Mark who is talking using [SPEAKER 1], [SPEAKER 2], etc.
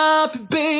[SPEAKER 1] up, baby.